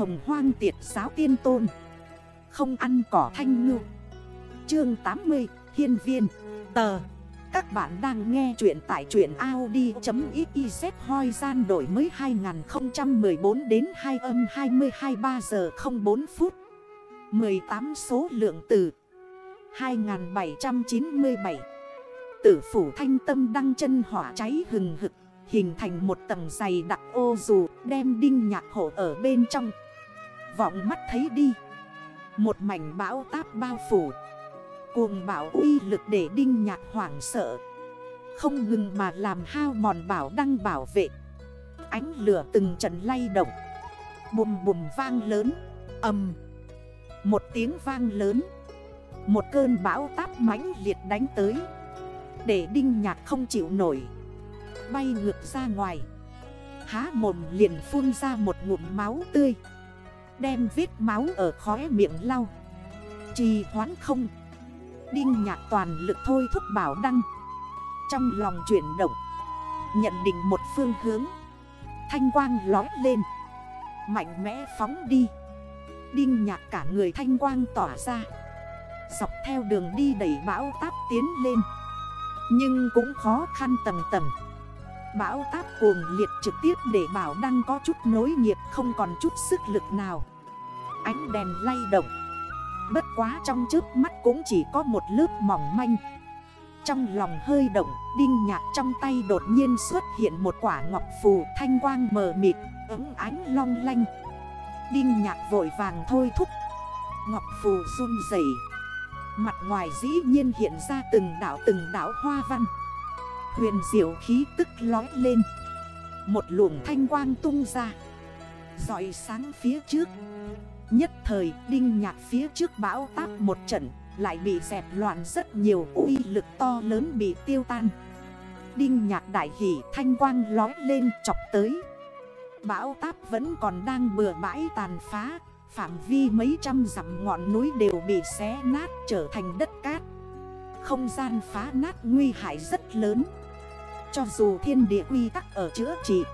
hồng hoang tiệt giáo tiên tôn. Không ăn cỏ thanh ngư. Chương 80 Hiên viên. Tờ. Các bạn đang nghe chuyện tại chuyện Audi.xyz hoi gian đổi mới 2014 đến 2 âm 22 3 giờ 04 phút. 18 số lượng từ 2797 Tử phủ thanh tâm đăng chân hỏa cháy hừng hực, Hình thành một tầng dày đặc ô dù, đem đinh nhạc hộ ở bên trong. Vọng mắt thấy đi. Một mảnh bão táp bao phủ. Cuồng bảo uy lực để đinh nhạc hoảng sợ. Không ngừng mà làm hao mòn bảo đăng bảo vệ. Ánh lửa từng trận lay động. Bùm bùm vang lớn. Âm. Một tiếng vang lớn. Một cơn bão táp mãnh liệt đánh tới. Để đinh nhạc không chịu nổi. Bay ngược ra ngoài. Há mồm liền phun ra một ngụm máu tươi. Đem vết máu ở khóe miệng lau. Trì hoán không? Đinh nhạc toàn lực thôi thúc bảo đăng. Trong lòng chuyển động, Nhận định một phương hướng. Thanh quang lói lên, Mạnh mẽ phóng đi. Đinh nhạc cả người thanh quang tỏa ra. Dọc theo đường đi đẩy bão táp tiến lên. Nhưng cũng khó khăn tầng tầng. Bão táp cuồng liệt trực tiếp để bảo đăng có chút nối nghiệp, không còn chút sức lực nào. Ánh đèn lay động. Bất quá trong trước mắt cũng chỉ có một lớp mỏng manh. Trong lòng hơi động, Đinh nhạc trong tay đột nhiên xuất hiện một quả ngọc phù thanh quang mờ mịt ứng ánh long lanh. Đinh nhạc vội vàng thôi thúc. Ngọc phù run dày Mặt ngoài dĩ nhiên hiện ra từng đảo từng đảo hoa văn. Huyền diệu khí tức lói lên. Một luồng thanh quang tung ra. Giỏi sáng phía trước. Nhất thời, đinh nhạc phía trước bão táp một trận, Lại bị dẹp loạn rất nhiều, uy lực to lớn bị tiêu tan. Đinh nhạc đại hỷ thanh quang lói lên chọc tới. Bão táp vẫn còn đang bừa bãi tàn phá, Phạm vi mấy trăm dặm ngọn núi đều bị xé nát trở thành đất cát. Không gian phá nát nguy hại rất lớn. Cho dù thiên địa quy tắc ở chữa trị,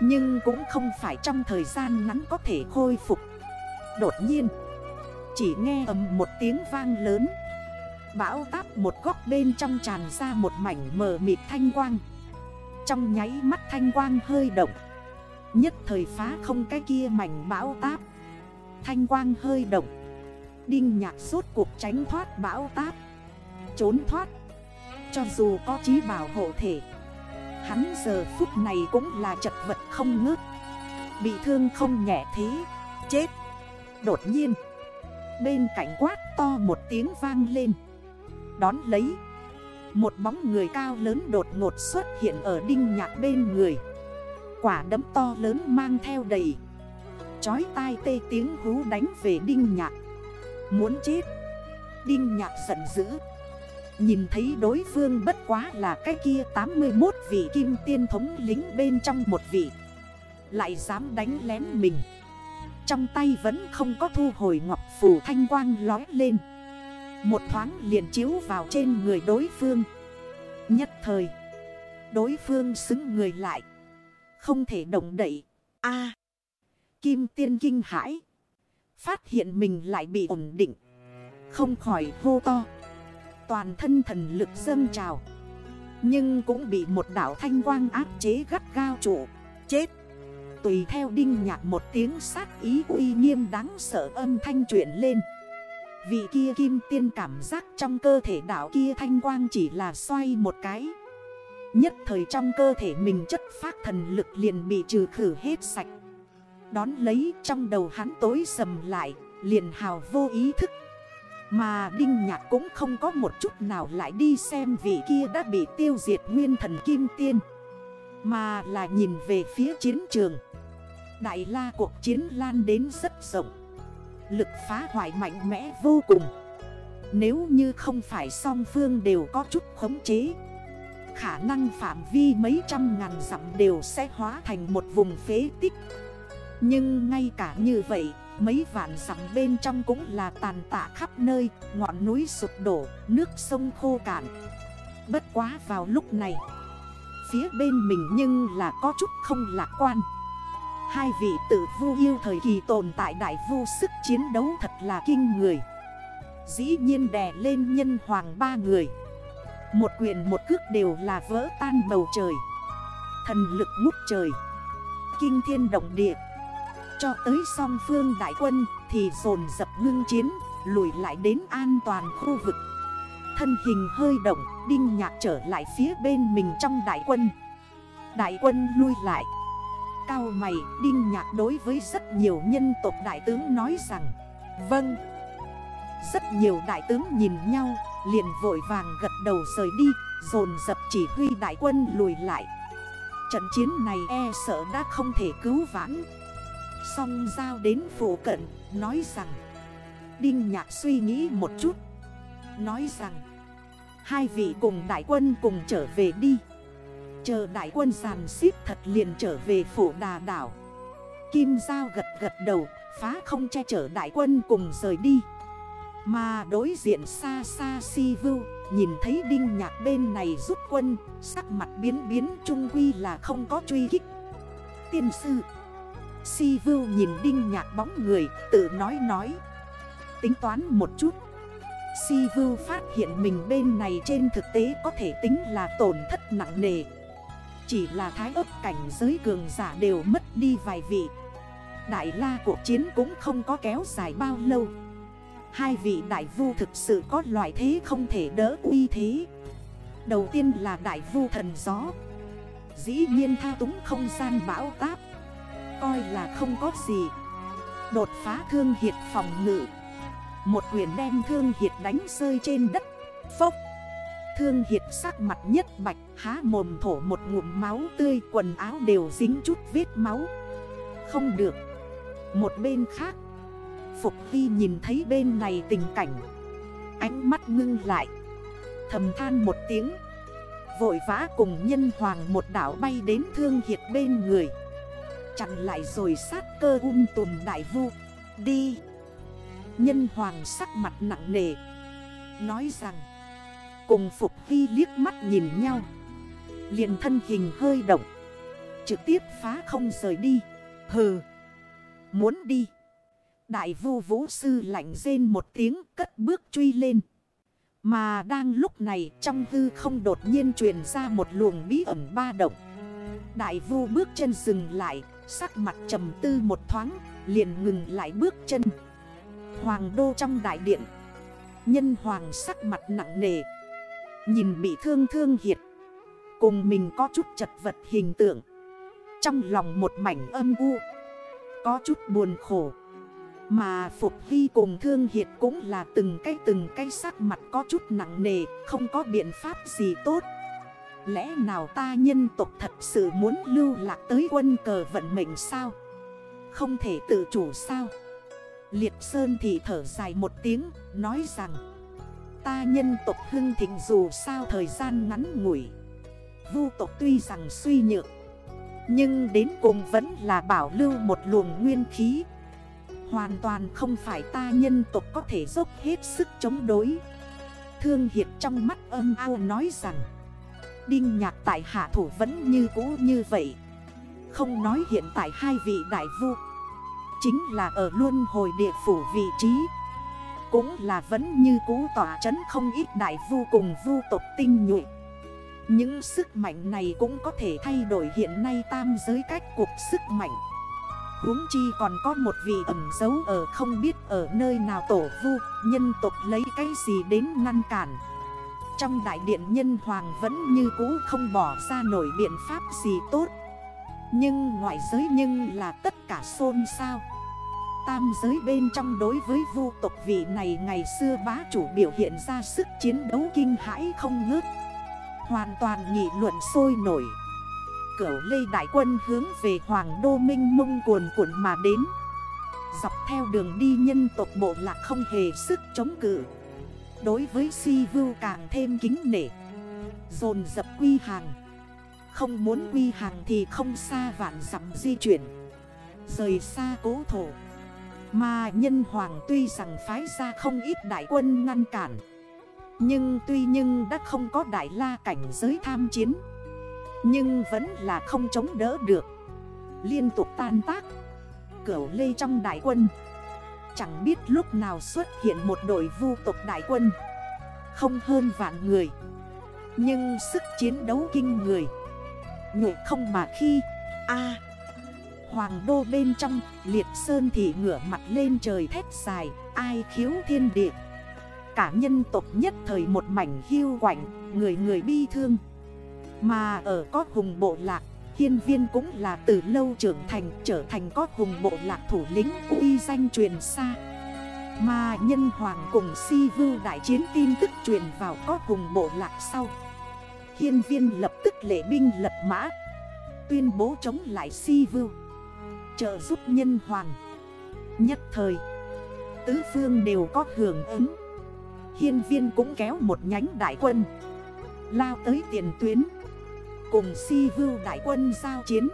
Nhưng cũng không phải trong thời gian ngắn có thể khôi phục. Đột nhiên, Chỉ nghe ầm một tiếng vang lớn. Bão táp một góc bên trong tràn ra một mảnh mờ mịt thanh quang. Trong nháy mắt thanh quang hơi động. Nhất thời phá không cái kia mảnh bão táp. Thanh quang hơi động. Đinh nhạc suốt cuộc tránh thoát bão táp. Trốn thoát. Cho dù có trí bảo hộ thể, Hắn giờ phút này cũng là chật vật không ngớt. Bị thương không nhẹ thế, Chết. Đột nhiên, Bên cạnh quát to một tiếng vang lên. Đón lấy, Một bóng người cao lớn đột ngột xuất hiện ở đinh nhạc bên người. Quả đấm to lớn mang theo đầy, Chói tai tê tiếng hú đánh về đinh nhạc. Muốn chết, Đinh nhạc giận dữ. Nhìn thấy đối phương bất quá là cái kia 81 vị kim tiên thống lính bên trong một vị, Lại dám đánh lén mình. Trong tay vẫn không có thu hồi ngọc phủ thanh quang lói lên. Một thoáng liền chiếu vào trên người đối phương. Nhất thời, Đối phương xứng người lại. Không thể động đậy. A, Kim tiên kinh hãi. Phát hiện mình lại bị ổn định. Không khỏi hô to. Toàn thân thần lực dâng trào. Nhưng cũng bị một đảo thanh quang áp chế gắt gao trụ. Chết! Tùy theo đinh nhạc một tiếng sát ý uy nghiêm đáng sợ âm thanh chuyển lên. Vị kia kim tiên cảm giác trong cơ thể đảo kia thanh quang chỉ là xoay một cái. Nhất thời trong cơ thể mình chất phát thần lực liền bị trừ khử hết sạch. Đón lấy trong đầu hắn tối sầm lại, Liền hào vô ý thức. Mà Đinh Nhạc cũng không có một chút nào lại đi xem vị kia đã bị tiêu diệt nguyên thần kim tiên. Mà là nhìn về phía chiến trường. Đại la cuộc chiến lan đến rất rộng. Lực phá hoại mạnh mẽ vô cùng. Nếu như không phải song phương đều có chút khống chế Khả năng phạm vi mấy trăm ngàn dặm đều sẽ hóa thành một vùng phế tích. Nhưng ngay cả như vậy Mấy vạn dặm bên trong cũng là tàn tạ khắp nơi Ngọn núi sụp đổ, nước sông khô cạn. Bất quá vào lúc này Phía bên mình nhưng là có chút không lạc quan. Hai vị tự vu yêu thời kỳ tồn tại đại vu sức chiến đấu thật là kinh người. Dĩ nhiên đè lên nhân hoàng ba người. Một quyền một cước đều là vỡ tan bầu trời. Thần lực ngút trời. Kinh thiên động địa. Cho tới song phương đại quân Thì dồn dập ngưng chiến, Lùi lại đến an toàn khu vực. Thân hình hơi động, Đinh nhạc trở lại phía bên mình trong đại quân. Đại quân lui lại. Cao mày, Đinh nhạc đối với rất nhiều nhân tộc đại tướng nói rằng Vâng. Rất nhiều đại tướng nhìn nhau, Liền vội vàng gật đầu rời đi, Dồn dập chỉ huy đại quân lùi lại. Trận chiến này e sợ đã không thể cứu vãn. Xong giao đến phủ cận, Nói rằng, Đinh nhạc suy nghĩ một chút, Nói rằng, Hai vị cùng đại quân cùng trở về đi. Chờ đại quân sàn xếp thật liền trở về phủ đà đảo. Kim Giao gật gật đầu, Phá không che chở đại quân cùng rời đi. Mà đối diện xa xa si vưu, Nhìn thấy đinh nhạc bên này rút quân, Sắc mặt biến biến, trung quy là không có truy kích. Tiên sư, Si vưu nhìn đinh nhạc bóng người, Tự nói nói. Tính toán một chút. Si vưu phát hiện mình bên này trên thực tế có thể tính là tổn thất nặng nề. Chỉ là thái ấp cảnh giới cường giả đều mất đi vài vị. Đại la cuộc chiến cũng không có kéo dài bao lâu. Hai vị đại vu thực sự có loại thế không thể đỡ uy thế. Đầu tiên là đại vu thần gió. Dĩ nhiên tha túng không gian bão táp. Coi là không có gì. Đột phá thương hiệt phòng ngự. Một quyền đem thương hiệt đánh rơi trên đất. Phốc. Thương hiệt sắc mặt nhất bạch. Há mồm thổ một ngụm máu tươi, Quần áo đều dính chút vết máu. Không được. Một bên khác, Phục Vi nhìn thấy bên này tình cảnh. Ánh mắt ngưng lại. Thầm than một tiếng. Vội vã cùng nhân hoàng một đảo bay đến thương hiệt bên người. Chặn lại rồi sát cơ um tùm đại vu. Đi. Nhân hoàng sắc mặt nặng nề. Nói rằng, Cùng Phục Vi liếc mắt nhìn nhau liền thân hình hơi động. Trực tiếp phá không rời đi. Hừ. Muốn đi. Đại vu vũ sư lạnh rên một tiếng cất bước truy lên. Mà đang lúc này trong hư không đột nhiên truyền ra một luồng bí ẩn ba động. Đại vu bước chân dừng lại, Sắc mặt trầm tư một thoáng, Liền ngừng lại bước chân. Hoàng đô trong đại điện. Nhân hoàng sắc mặt nặng nề. Nhìn bị thương thương hiệt. Cùng mình có chút chật vật hình tượng. Trong lòng một mảnh âm u, Có chút buồn khổ. Mà Phục Hy cùng Thương Hiệt cũng là từng cái từng cái sắc mặt có chút nặng nề, Không có biện pháp gì tốt. Lẽ nào ta nhân tộc thật sự muốn lưu lạc tới quân cờ vận mệnh sao? Không thể tự chủ sao? Liệt Sơn thì thở dài một tiếng, Nói rằng, Ta nhân tộc hưng thịnh dù sao thời gian ngắn ngủi. Vu tộc tuy rằng suy nhược, Nhưng đến cùng vẫn là bảo lưu một luồng nguyên khí. Hoàn toàn không phải ta nhân tộc có thể dốc hết sức chống đối. Thương Hiệt trong mắt âm ao nói rằng, Đinh nhạc tại hạ thủ vẫn như cũ như vậy. Không nói hiện tại hai vị đại vu, Chính là ở luôn hồi địa phủ vị trí, Cũng là vẫn như cũ tỏa chấn không ít đại vu cùng vu tộc tinh nhuệ. Những sức mạnh này cũng có thể thay đổi hiện nay tam giới cách cuộc sức mạnh. Huống chi còn có một vị ẩn dấu ở không biết ở nơi nào tổ vu, Nhân tộc lấy cái gì đến ngăn cản. Trong đại điện nhân hoàng vẫn như cũ không bỏ ra nổi biện pháp gì tốt. Nhưng ngoại giới nhưng là tất cả xôn xao. Tam giới bên trong đối với vu tộc vị này ngày xưa bá chủ biểu hiện ra sức chiến đấu kinh hãi không ngớt. Hoàn toàn nghị luận sôi nổi. Cửu lê đại quân hướng về Hoàng Đô Minh mông cuồn cuộn mà đến. Dọc theo đường đi nhân tộc bộ lạc không hề sức chống cự. Đối với si vưu càng thêm kính nể. Dồn dập quy hàng. Không muốn quy hàng thì không xa vạn dặm di chuyển. Rời xa cố thổ. Mà nhân hoàng tuy rằng phái ra không ít đại quân ngăn cản. Nhưng tuy nhưng đã không có đại la cảnh giới tham chiến. Nhưng vẫn là không chống đỡ được. Liên tục tan tác. Cửu lê trong đại quân. Chẳng biết lúc nào xuất hiện một đội vu tộc đại quân. Không hơn vạn người. Nhưng sức chiến đấu kinh người. Nhội không mà khi, a, Hoàng đô bên trong, Liệt sơn thì ngửa mặt lên trời thét dài, Ai khiếu thiên địa. Cả nhân tộc nhất thời một mảnh hiu quảnh Người người bi thương. Mà ở có hùng bộ lạc, Hiên viên cũng là từ lâu trưởng thành, Trở thành có hùng bộ lạc thủ lĩnh uy danh truyền xa. Mà nhân hoàng cùng si vưu đại chiến tin tức truyền vào có hùng bộ lạc sau. Hiên viên lập tức lệ binh lập mã, Tuyên bố chống lại si vưu Trợ giúp nhân hoàng. Nhất thời, Tứ phương đều có hưởng ứng. Hiên viên cũng kéo một nhánh đại quân. Lao tới tiền tuyến. Cùng si vưu đại quân giao chiến.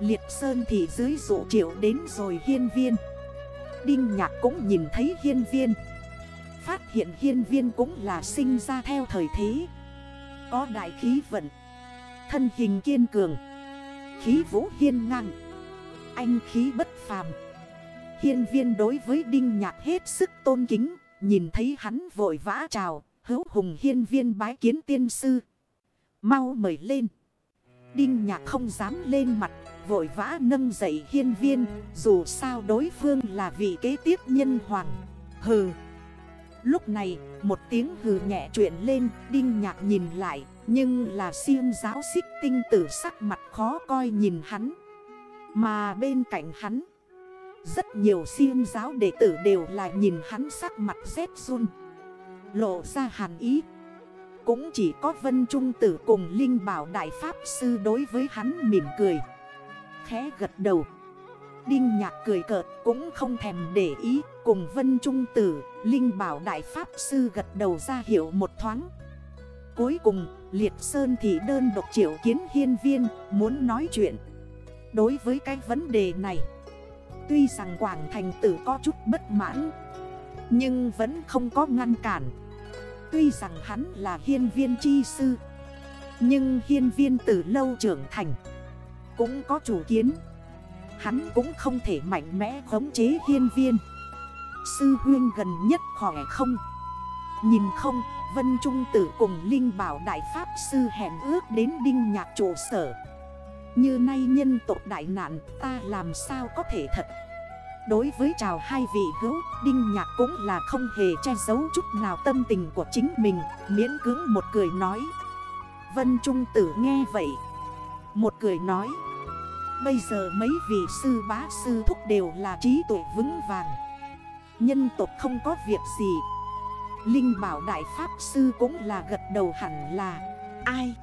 Liệt Sơn thì dưới dụ triệu đến rồi hiên viên. Đinh Nhạc cũng nhìn thấy hiên viên. Phát hiện hiên viên cũng là sinh ra theo thời thế. Có đại khí vận. Thân hình kiên cường. Khí vũ hiên ngang. Anh khí bất phàm. Hiên viên đối với Đinh Nhạc hết sức tôn kính. Nhìn thấy hắn vội vã chào, Hữu hùng hiên viên bái kiến tiên sư. Mau mời lên. Đinh nhạc không dám lên mặt, Vội vã nâng dậy hiên viên, Dù sao đối phương là vị kế tiếp nhân hoàng. Hừ. Lúc này, một tiếng hừ nhẹ chuyện lên, Đinh nhạc nhìn lại, Nhưng là siêng giáo xích tinh tử sắc mặt khó coi nhìn hắn. Mà bên cạnh hắn rất nhiều siêng giáo đệ tử đều là nhìn hắn sắc mặt rét run. Lộ ra hàn ý. Cũng chỉ có Vân Trung Tử cùng Linh Bảo Đại Pháp Sư đối với hắn mỉm cười. Khẽ gật đầu. Đinh Nhạc cười cợt cũng không thèm để ý Cùng Vân Trung Tử, Linh Bảo Đại Pháp Sư gật đầu ra hiệu một thoáng. Cuối cùng, Liệt Sơn thì đơn độc triệu kiến hiên viên muốn nói chuyện. Đối với cái vấn đề này Tuy rằng Quảng Thành Tử có chút bất mãn, Nhưng vẫn không có ngăn cản. Tuy rằng hắn là hiên viên chi sư, Nhưng hiên viên từ lâu trưởng thành Cũng có chủ kiến. Hắn cũng không thể mạnh mẽ khống chế hiên viên. Sư huyên gần nhất khỏe không? Nhìn không, Vân Trung Tử cùng Linh Bảo Đại Pháp Sư hẹn ước đến Đinh Nhạc trụ sở. Như nay nhân tộc đại nạn ta làm sao có thể thật Đối với chào hai vị hữu, Đinh Nhạc cũng là không hề che giấu chút nào tâm tình của chính mình, miễn cưỡng một cười nói. Vân Trung Tử nghe vậy, một cười nói. Bây giờ mấy vị sư bá sư thúc đều là trí tuệ vững vàng. Nhân tộc không có việc gì. Linh bảo đại pháp sư cũng là gật đầu hẳn là ai.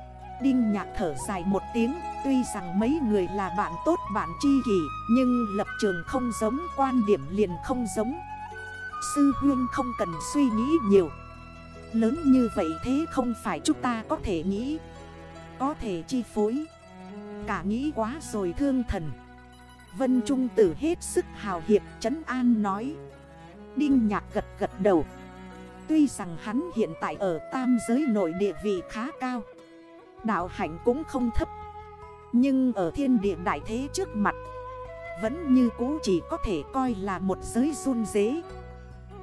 Đinh nhạc thở dài một tiếng, Tuy rằng mấy người là bạn tốt, bạn tri kỷ, Nhưng lập trường không giống, quan điểm liền không giống. Sư huyên không cần suy nghĩ nhiều. Lớn như vậy thế không phải chúng ta có thể nghĩ, Có thể chi phối. Cả nghĩ quá rồi thương thần. Vân Trung tử hết sức hào hiệp, trấn an nói. Đinh nhạc gật gật đầu. Tuy rằng hắn hiện tại ở tam giới nội địa vị khá cao Đạo hạnh cũng không thấp. Nhưng ở thiên địa đại thế trước mặt, Vẫn như cũ chỉ có thể coi là một giới run dế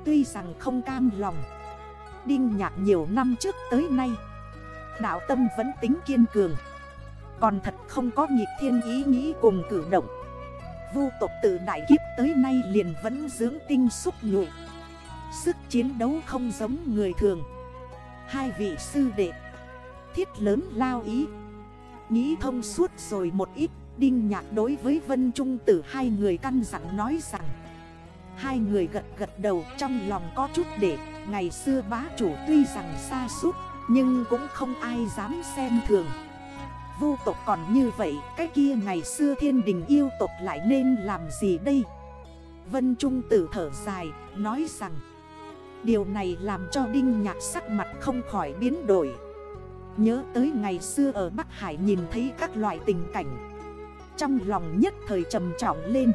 Tuy rằng không cam lòng, Đinh nhạc nhiều năm trước tới nay, Đạo tâm vẫn tính kiên cường. Còn thật không có nhịp thiên ý nghĩ cùng cử động. Vu tộc từ đại kiếp tới nay liền vẫn dưỡng tinh xúc nhụy Sức chiến đấu không giống người thường. Hai vị sư đệ thiết lớn lao ý. Nghĩ thông suốt rồi một ít, Đinh nhạc đối với Vân Trung tử hai người căn dặn nói rằng, Hai người gật gật đầu trong lòng có chút để, Ngày xưa bá chủ tuy rằng xa suốt, Nhưng cũng không ai dám xem thường. Vô tộc còn như vậy, Cái kia ngày xưa thiên đình yêu tộc lại nên làm gì đây? Vân Trung tử thở dài, Nói rằng, Điều này làm cho Đinh Nhạc sắc mặt không khỏi biến đổi. Nhớ tới ngày xưa ở Bắc Hải nhìn thấy các loại tình cảnh. Trong lòng nhất thời trầm trọng lên.